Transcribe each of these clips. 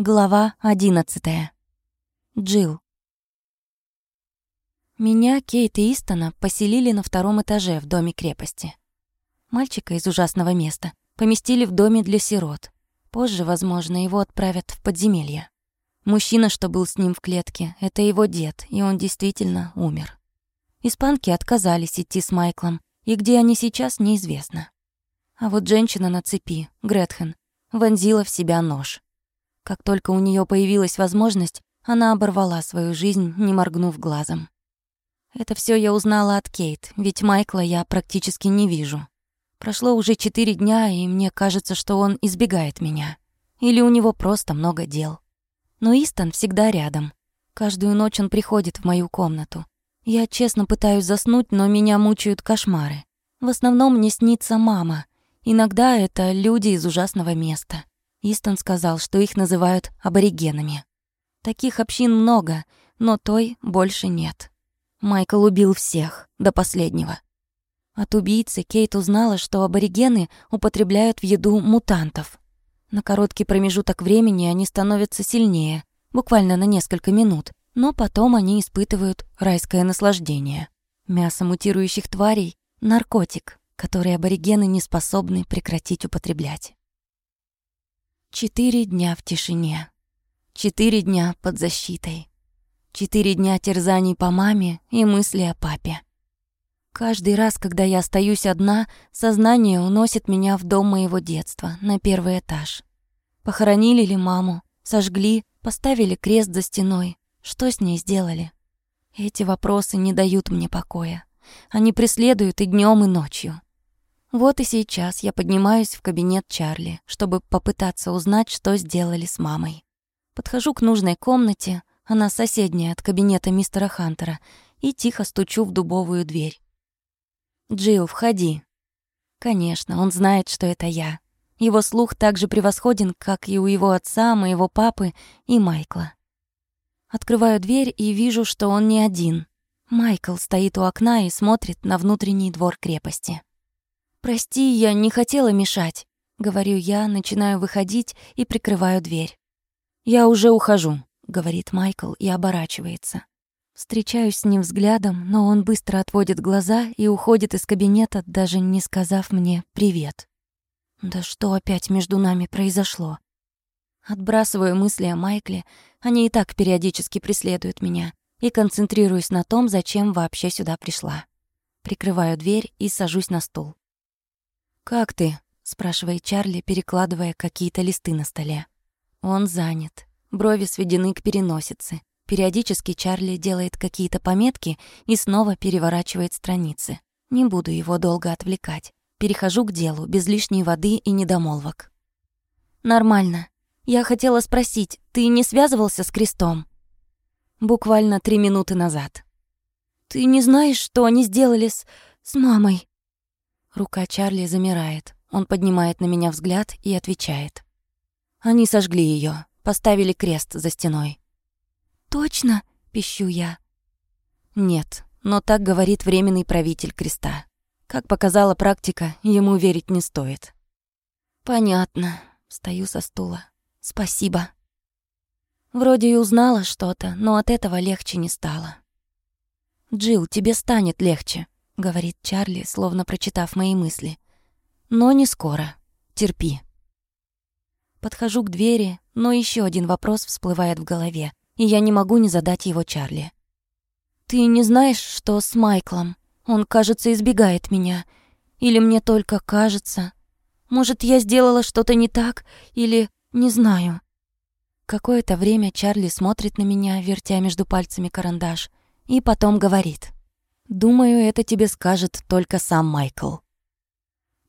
Глава одиннадцатая. Джилл. Меня, Кейт и Истона поселили на втором этаже в доме крепости. Мальчика из ужасного места поместили в доме для сирот. Позже, возможно, его отправят в подземелье. Мужчина, что был с ним в клетке, это его дед, и он действительно умер. Испанки отказались идти с Майклом, и где они сейчас, неизвестно. А вот женщина на цепи, Гретхен, вонзила в себя нож. Как только у нее появилась возможность, она оборвала свою жизнь, не моргнув глазом. Это все я узнала от Кейт, ведь Майкла я практически не вижу. Прошло уже четыре дня, и мне кажется, что он избегает меня. Или у него просто много дел. Но Истон всегда рядом. Каждую ночь он приходит в мою комнату. Я честно пытаюсь заснуть, но меня мучают кошмары. В основном мне снится мама. Иногда это люди из ужасного места. Истон сказал, что их называют аборигенами. Таких общин много, но той больше нет. Майкл убил всех, до последнего. От убийцы Кейт узнала, что аборигены употребляют в еду мутантов. На короткий промежуток времени они становятся сильнее, буквально на несколько минут, но потом они испытывают райское наслаждение. Мясо мутирующих тварей — наркотик, который аборигены не способны прекратить употреблять. Четыре дня в тишине. Четыре дня под защитой. Четыре дня терзаний по маме и мысли о папе. Каждый раз, когда я остаюсь одна, сознание уносит меня в дом моего детства, на первый этаж. Похоронили ли маму? Сожгли? Поставили крест за стеной? Что с ней сделали? Эти вопросы не дают мне покоя. Они преследуют и днем, и ночью. Вот и сейчас я поднимаюсь в кабинет Чарли, чтобы попытаться узнать, что сделали с мамой. Подхожу к нужной комнате, она соседняя от кабинета мистера Хантера, и тихо стучу в дубовую дверь. «Джилл, входи». Конечно, он знает, что это я. Его слух так же превосходен, как и у его отца, моего папы и Майкла. Открываю дверь и вижу, что он не один. Майкл стоит у окна и смотрит на внутренний двор крепости. «Прости, я не хотела мешать», — говорю я, начинаю выходить и прикрываю дверь. «Я уже ухожу», — говорит Майкл и оборачивается. Встречаюсь с ним взглядом, но он быстро отводит глаза и уходит из кабинета, даже не сказав мне «привет». Да что опять между нами произошло? Отбрасываю мысли о Майкле, они и так периодически преследуют меня, и концентрируюсь на том, зачем вообще сюда пришла. Прикрываю дверь и сажусь на стул. «Как ты?» — спрашивает Чарли, перекладывая какие-то листы на столе. Он занят. Брови сведены к переносице. Периодически Чарли делает какие-то пометки и снова переворачивает страницы. Не буду его долго отвлекать. Перехожу к делу, без лишней воды и недомолвок. «Нормально. Я хотела спросить, ты не связывался с крестом?» Буквально три минуты назад. «Ты не знаешь, что они сделали с... с мамой?» Рука Чарли замирает. Он поднимает на меня взгляд и отвечает. Они сожгли ее, поставили крест за стеной. «Точно?» — пищу я. «Нет, но так говорит временный правитель креста. Как показала практика, ему верить не стоит». «Понятно». Встаю со стула. «Спасибо». Вроде и узнала что-то, но от этого легче не стало. «Джилл, тебе станет легче», говорит Чарли, словно прочитав мои мысли. Но не скоро. Терпи. Подхожу к двери, но еще один вопрос всплывает в голове, и я не могу не задать его Чарли. Ты не знаешь, что с Майклом? Он, кажется, избегает меня. Или мне только кажется? Может, я сделала что-то не так, или не знаю. Какое-то время Чарли смотрит на меня, вертя между пальцами карандаш, и потом говорит: Думаю, это тебе скажет только сам Майкл.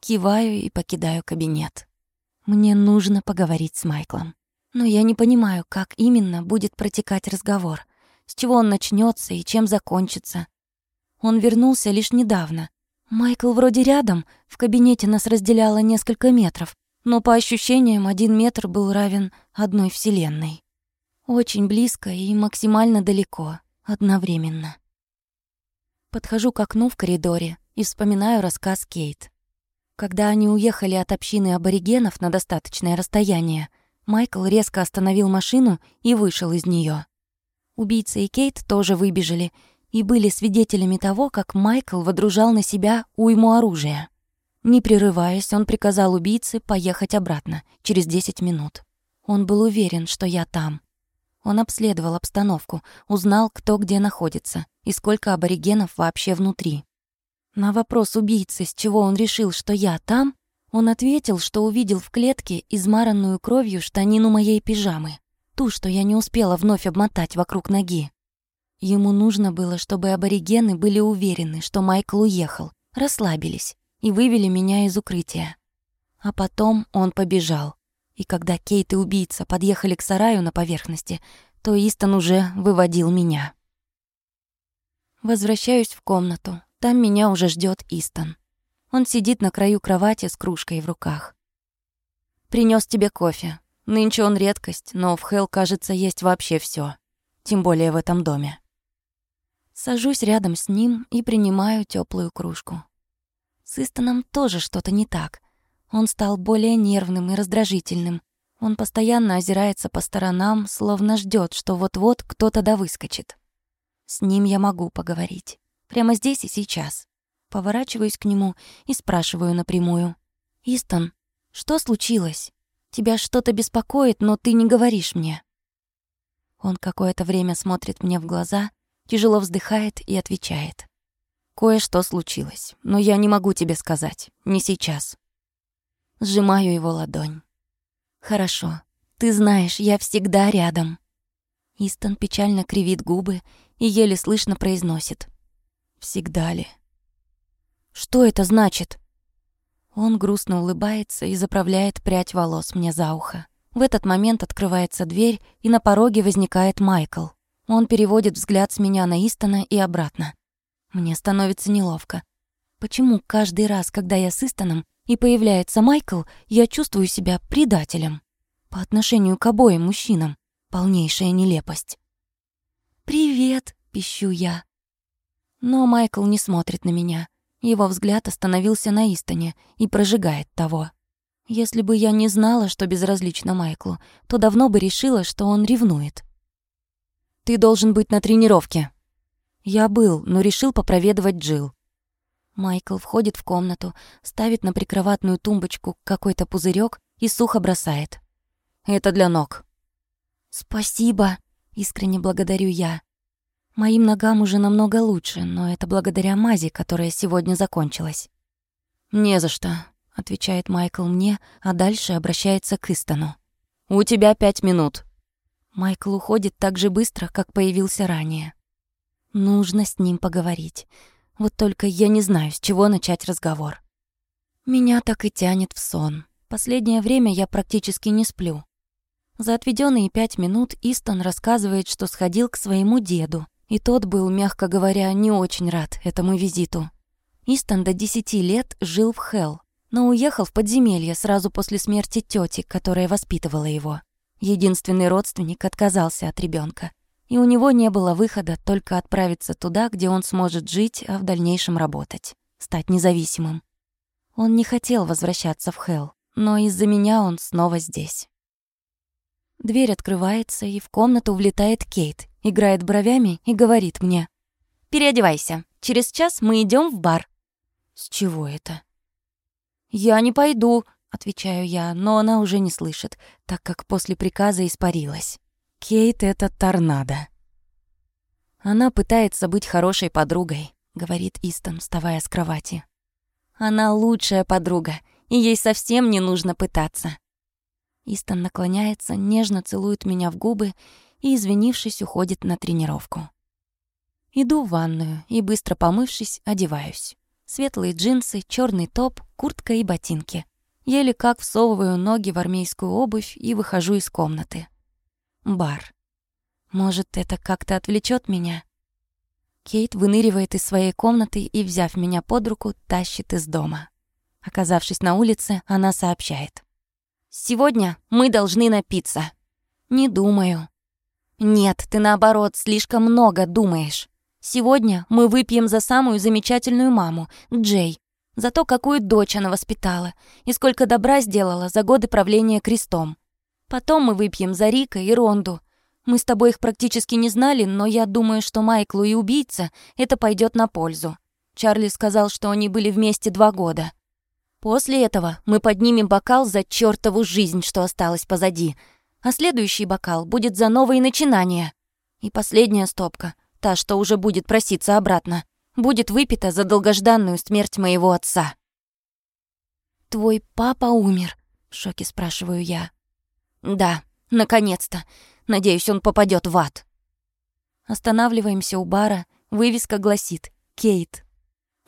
Киваю и покидаю кабинет. Мне нужно поговорить с Майклом. Но я не понимаю, как именно будет протекать разговор, с чего он начнется и чем закончится. Он вернулся лишь недавно. Майкл вроде рядом, в кабинете нас разделяло несколько метров, но по ощущениям один метр был равен одной вселенной. Очень близко и максимально далеко, одновременно. Подхожу к окну в коридоре и вспоминаю рассказ Кейт. Когда они уехали от общины аборигенов на достаточное расстояние, Майкл резко остановил машину и вышел из нее. Убийца и Кейт тоже выбежали и были свидетелями того, как Майкл водружал на себя уйму оружия. Не прерываясь, он приказал убийце поехать обратно через 10 минут. Он был уверен, что я там. Он обследовал обстановку, узнал, кто где находится и сколько аборигенов вообще внутри. На вопрос убийцы, с чего он решил, что я там, он ответил, что увидел в клетке измаранную кровью штанину моей пижамы, ту, что я не успела вновь обмотать вокруг ноги. Ему нужно было, чтобы аборигены были уверены, что Майкл уехал, расслабились и вывели меня из укрытия. А потом он побежал. И когда Кейт и убийца подъехали к сараю на поверхности, то Истон уже выводил меня. Возвращаюсь в комнату. Там меня уже ждет Истон. Он сидит на краю кровати с кружкой в руках. Принес тебе кофе. Нынче он редкость, но в Хелл, кажется, есть вообще все, Тем более в этом доме. Сажусь рядом с ним и принимаю теплую кружку. С Истоном тоже что-то не так. Он стал более нервным и раздражительным. Он постоянно озирается по сторонам, словно ждет, что вот-вот кто-то да выскочит. С ним я могу поговорить. Прямо здесь и сейчас. Поворачиваюсь к нему и спрашиваю напрямую. «Истон, что случилось? Тебя что-то беспокоит, но ты не говоришь мне». Он какое-то время смотрит мне в глаза, тяжело вздыхает и отвечает. «Кое-что случилось, но я не могу тебе сказать, не сейчас». Сжимаю его ладонь. «Хорошо, ты знаешь, я всегда рядом». Истон печально кривит губы и еле слышно произносит. «Всегда ли?» Что это значит?» Он грустно улыбается и заправляет прядь волос мне за ухо. В этот момент открывается дверь, и на пороге возникает Майкл. Он переводит взгляд с меня на Истона и обратно. Мне становится неловко. Почему каждый раз, когда я с Истоном и появляется Майкл, я чувствую себя предателем? По отношению к обоим мужчинам. Полнейшая нелепость. «Привет!» — пищу я. Но Майкл не смотрит на меня. Его взгляд остановился на Истоне и прожигает того. Если бы я не знала, что безразлично Майклу, то давно бы решила, что он ревнует. «Ты должен быть на тренировке». Я был, но решил попроведывать Джил. Майкл входит в комнату, ставит на прикроватную тумбочку какой-то пузырек и сухо бросает. «Это для ног». «Спасибо», — искренне благодарю я. Моим ногам уже намного лучше, но это благодаря мази, которая сегодня закончилась. «Не за что», — отвечает Майкл мне, а дальше обращается к Истону. «У тебя пять минут». Майкл уходит так же быстро, как появился ранее. Нужно с ним поговорить. Вот только я не знаю, с чего начать разговор. Меня так и тянет в сон. Последнее время я практически не сплю. За отведенные пять минут Истон рассказывает, что сходил к своему деду, и тот был, мягко говоря, не очень рад этому визиту. Истон до десяти лет жил в Хелл, но уехал в подземелье сразу после смерти тети, которая воспитывала его. Единственный родственник отказался от ребенка, и у него не было выхода только отправиться туда, где он сможет жить, а в дальнейшем работать, стать независимым. Он не хотел возвращаться в Хелл, но из-за меня он снова здесь. Дверь открывается, и в комнату влетает Кейт, играет бровями и говорит мне. «Переодевайся. Через час мы идем в бар». «С чего это?» «Я не пойду», — отвечаю я, но она уже не слышит, так как после приказа испарилась. Кейт — это торнадо. «Она пытается быть хорошей подругой», — говорит Истон, вставая с кровати. «Она лучшая подруга, и ей совсем не нужно пытаться». Истон наклоняется, нежно целует меня в губы и, извинившись, уходит на тренировку. Иду в ванную и, быстро помывшись, одеваюсь. Светлые джинсы, черный топ, куртка и ботинки. Еле как всовываю ноги в армейскую обувь и выхожу из комнаты. Бар. Может, это как-то отвлечет меня? Кейт выныривает из своей комнаты и, взяв меня под руку, тащит из дома. Оказавшись на улице, она сообщает. «Сегодня мы должны напиться». «Не думаю», «Нет, ты наоборот слишком много думаешь. Сегодня мы выпьем за самую замечательную маму, Джей, за то, какую дочь она воспитала и сколько добра сделала за годы правления крестом. Потом мы выпьем за Рика и Ронду. Мы с тобой их практически не знали, но я думаю, что Майклу и убийца это пойдет на пользу. Чарли сказал, что они были вместе два года. После этого мы поднимем бокал за чертову жизнь, что осталась позади, а следующий бокал будет за новые начинания. И последняя стопка, та, что уже будет проситься обратно, будет выпита за долгожданную смерть моего отца. «Твой папа умер?» — в шоке спрашиваю я. «Да, наконец-то. Надеюсь, он попадет в ад». Останавливаемся у бара, вывеска гласит «Кейт».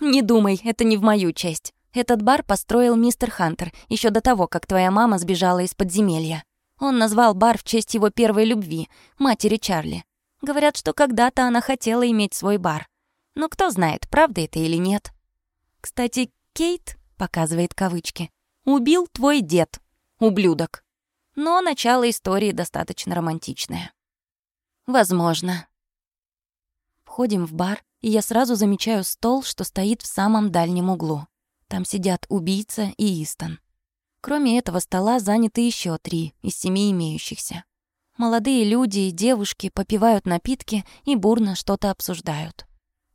«Не думай, это не в мою честь. Этот бар построил мистер Хантер еще до того, как твоя мама сбежала из подземелья. Он назвал бар в честь его первой любви, матери Чарли. Говорят, что когда-то она хотела иметь свой бар. Но кто знает, правда это или нет. Кстати, Кейт, показывает кавычки, убил твой дед, ублюдок. Но начало истории достаточно романтичное. Возможно. Входим в бар, и я сразу замечаю стол, что стоит в самом дальнем углу. Там сидят убийца и Истон. Кроме этого стола заняты еще три из семи имеющихся. Молодые люди и девушки попивают напитки и бурно что-то обсуждают.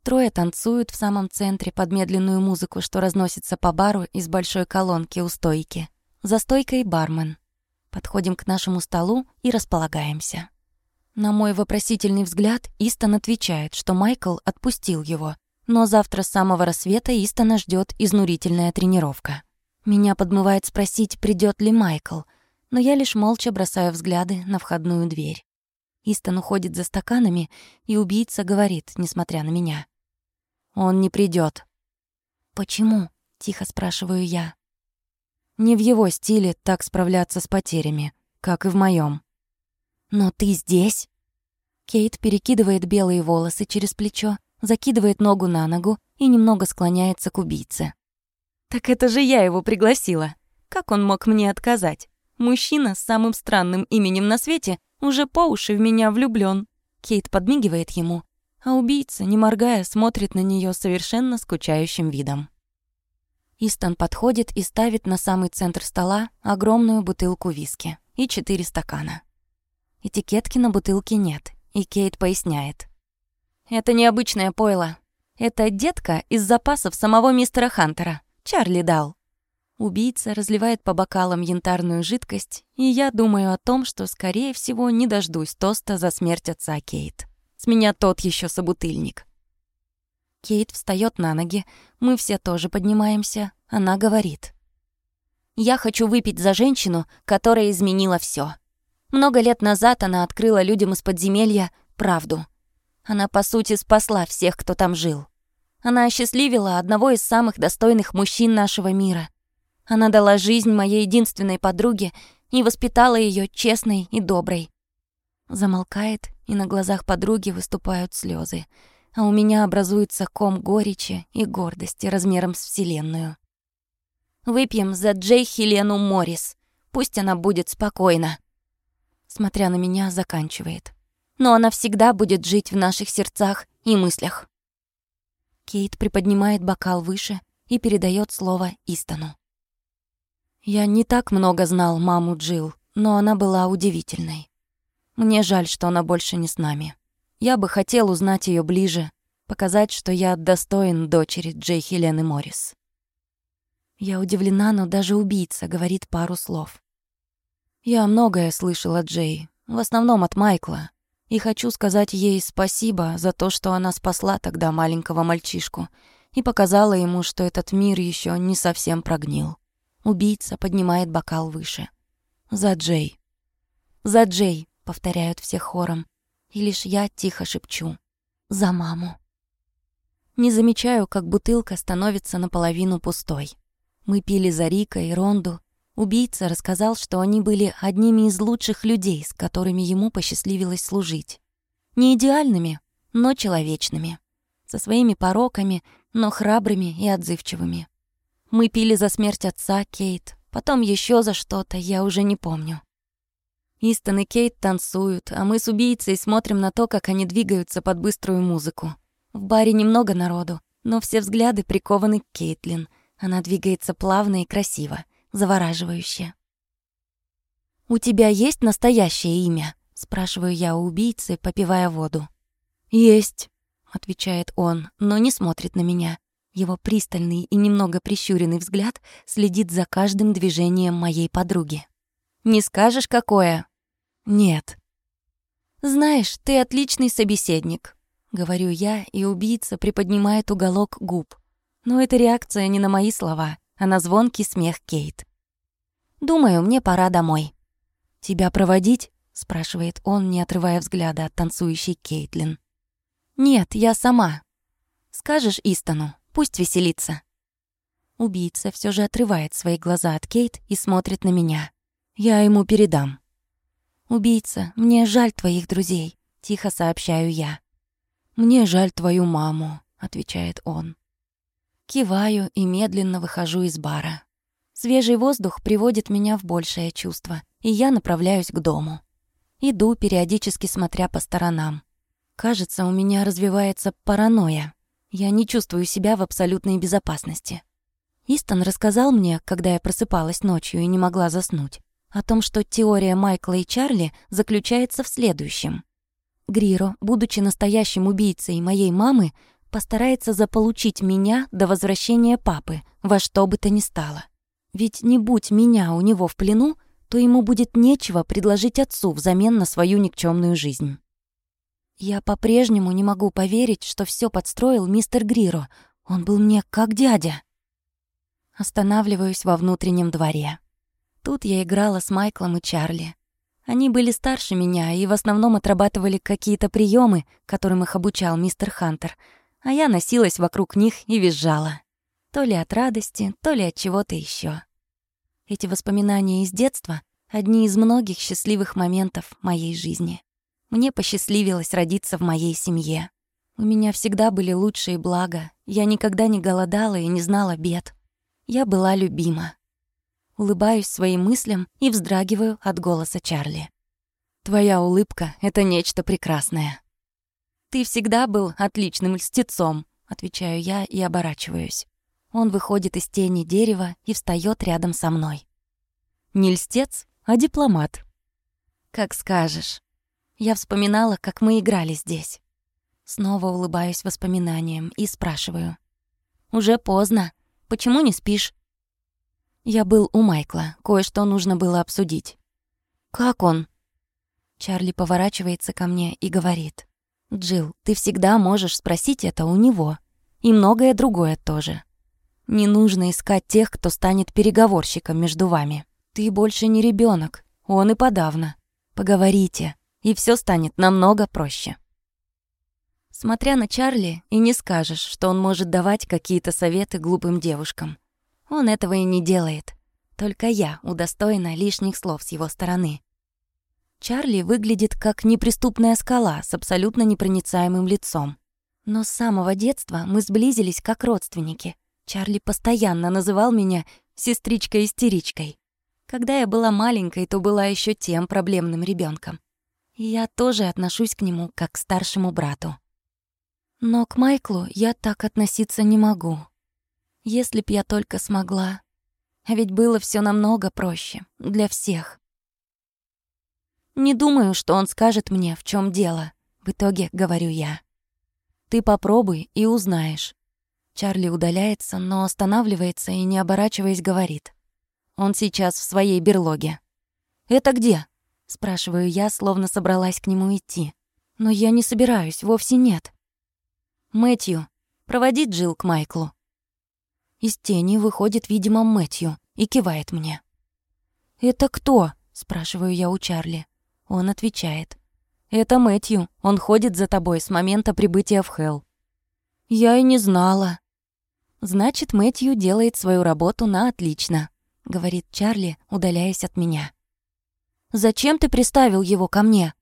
Трое танцуют в самом центре под медленную музыку, что разносится по бару из большой колонки у стойки. За стойкой бармен. Подходим к нашему столу и располагаемся. На мой вопросительный взгляд Истон отвечает, что Майкл отпустил его, но завтра с самого рассвета Истона ждет изнурительная тренировка. Меня подмывает спросить, придет ли Майкл, но я лишь молча бросаю взгляды на входную дверь. Истон уходит за стаканами, и убийца говорит, несмотря на меня. «Он не придет. «Почему?» — тихо спрашиваю я. Не в его стиле так справляться с потерями, как и в моем. «Но ты здесь?» Кейт перекидывает белые волосы через плечо закидывает ногу на ногу и немного склоняется к убийце. «Так это же я его пригласила. Как он мог мне отказать? Мужчина с самым странным именем на свете уже по уши в меня влюблён». Кейт подмигивает ему, а убийца, не моргая, смотрит на неё совершенно скучающим видом. Истон подходит и ставит на самый центр стола огромную бутылку виски и четыре стакана. Этикетки на бутылке нет, и Кейт поясняет. Это необычное пойло. Это детка из запасов самого мистера Хантера. Чарли дал. Убийца разливает по бокалам янтарную жидкость, и я думаю о том, что, скорее всего, не дождусь тоста за смерть отца Кейт. С меня тот еще собутыльник. Кейт встает на ноги, мы все тоже поднимаемся. Она говорит. «Я хочу выпить за женщину, которая изменила все. Много лет назад она открыла людям из подземелья правду. Она, по сути, спасла всех, кто там жил. Она осчастливила одного из самых достойных мужчин нашего мира. Она дала жизнь моей единственной подруге и воспитала ее честной и доброй. Замолкает, и на глазах подруги выступают слезы, а у меня образуется ком горечи и гордости размером с Вселенную. Выпьем за Джей Хелену Моррис. Пусть она будет спокойна. Смотря на меня, заканчивает но она всегда будет жить в наших сердцах и мыслях. Кейт приподнимает бокал выше и передает слово Истону. Я не так много знал маму Джил, но она была удивительной. Мне жаль, что она больше не с нами. Я бы хотел узнать ее ближе, показать, что я достоин дочери Джей Хелены Моррис. Я удивлена, но даже убийца говорит пару слов. Я многое слышала Джей, в основном от Майкла, и хочу сказать ей спасибо за то, что она спасла тогда маленького мальчишку и показала ему, что этот мир еще не совсем прогнил. Убийца поднимает бокал выше. «За Джей». «За Джей», — повторяют все хором. И лишь я тихо шепчу. «За маму». Не замечаю, как бутылка становится наполовину пустой. Мы пили за Рика и Ронду, Убийца рассказал, что они были одними из лучших людей, с которыми ему посчастливилось служить. Не идеальными, но человечными. Со своими пороками, но храбрыми и отзывчивыми. Мы пили за смерть отца Кейт, потом еще за что-то, я уже не помню. Истон и Кейт танцуют, а мы с убийцей смотрим на то, как они двигаются под быструю музыку. В баре немного народу, но все взгляды прикованы к Кейтлин. Она двигается плавно и красиво завораживающе. «У тебя есть настоящее имя?» — спрашиваю я у убийцы, попивая воду. «Есть», — отвечает он, но не смотрит на меня. Его пристальный и немного прищуренный взгляд следит за каждым движением моей подруги. «Не скажешь, какое?» «Нет». «Знаешь, ты отличный собеседник», — говорю я, и убийца приподнимает уголок губ. Но это реакция не на мои слова, а на звонкий смех Кейт. «Думаю, мне пора домой». «Тебя проводить?» — спрашивает он, не отрывая взгляда от танцующей Кейтлин. «Нет, я сама. Скажешь Истону, пусть веселится». Убийца все же отрывает свои глаза от Кейт и смотрит на меня. Я ему передам. «Убийца, мне жаль твоих друзей», — тихо сообщаю я. «Мне жаль твою маму», — отвечает он. Киваю и медленно выхожу из бара. Свежий воздух приводит меня в большее чувство, и я направляюсь к дому. Иду, периодически смотря по сторонам. Кажется, у меня развивается паранойя. Я не чувствую себя в абсолютной безопасности. Истон рассказал мне, когда я просыпалась ночью и не могла заснуть, о том, что теория Майкла и Чарли заключается в следующем. Гриро, будучи настоящим убийцей моей мамы, постарается заполучить меня до возвращения папы, во что бы то ни стало. Ведь не будь меня у него в плену, то ему будет нечего предложить отцу взамен на свою никчемную жизнь. Я по-прежнему не могу поверить, что все подстроил мистер Гриро. Он был мне как дядя. Останавливаюсь во внутреннем дворе. Тут я играла с Майклом и Чарли. Они были старше меня и в основном отрабатывали какие-то приемы, которым их обучал мистер Хантер, а я носилась вокруг них и визжала. То ли от радости, то ли от чего-то еще. Эти воспоминания из детства — одни из многих счастливых моментов моей жизни. Мне посчастливилось родиться в моей семье. У меня всегда были лучшие блага, я никогда не голодала и не знала бед. Я была любима улыбаюсь своим мыслям и вздрагиваю от голоса Чарли. «Твоя улыбка — это нечто прекрасное». «Ты всегда был отличным льстецом», — отвечаю я и оборачиваюсь. Он выходит из тени дерева и встаёт рядом со мной. «Не льстец, а дипломат». «Как скажешь». Я вспоминала, как мы играли здесь. Снова улыбаюсь воспоминаниям и спрашиваю. «Уже поздно. Почему не спишь?» Я был у Майкла, кое-что нужно было обсудить. «Как он?» Чарли поворачивается ко мне и говорит. «Джилл, ты всегда можешь спросить это у него. И многое другое тоже. Не нужно искать тех, кто станет переговорщиком между вами. Ты больше не ребенок, он и подавно. Поговорите, и все станет намного проще». Смотря на Чарли, и не скажешь, что он может давать какие-то советы глупым девушкам. Он этого и не делает. Только я удостоена лишних слов с его стороны. Чарли выглядит как неприступная скала с абсолютно непроницаемым лицом. Но с самого детства мы сблизились как родственники. Чарли постоянно называл меня сестричкой-истеричкой. Когда я была маленькой, то была еще тем проблемным ребенком. Я тоже отношусь к нему как к старшему брату. Но к Майклу я так относиться не могу. Если б я только смогла. Ведь было все намного проще. Для всех. Не думаю, что он скажет мне, в чем дело. В итоге говорю я. Ты попробуй и узнаешь. Чарли удаляется, но останавливается и, не оборачиваясь, говорит. Он сейчас в своей берлоге. «Это где?» — спрашиваю я, словно собралась к нему идти. Но я не собираюсь, вовсе нет. Мэтью, проводи Джилл к Майклу. Из тени выходит, видимо, Мэтью и кивает мне. «Это кто?» — спрашиваю я у Чарли. Он отвечает. «Это Мэтью. Он ходит за тобой с момента прибытия в Хелл». «Я и не знала». «Значит, Мэтью делает свою работу на отлично», — говорит Чарли, удаляясь от меня. «Зачем ты приставил его ко мне?»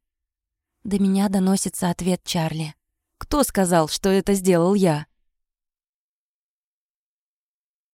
До меня доносится ответ Чарли. «Кто сказал, что это сделал я?»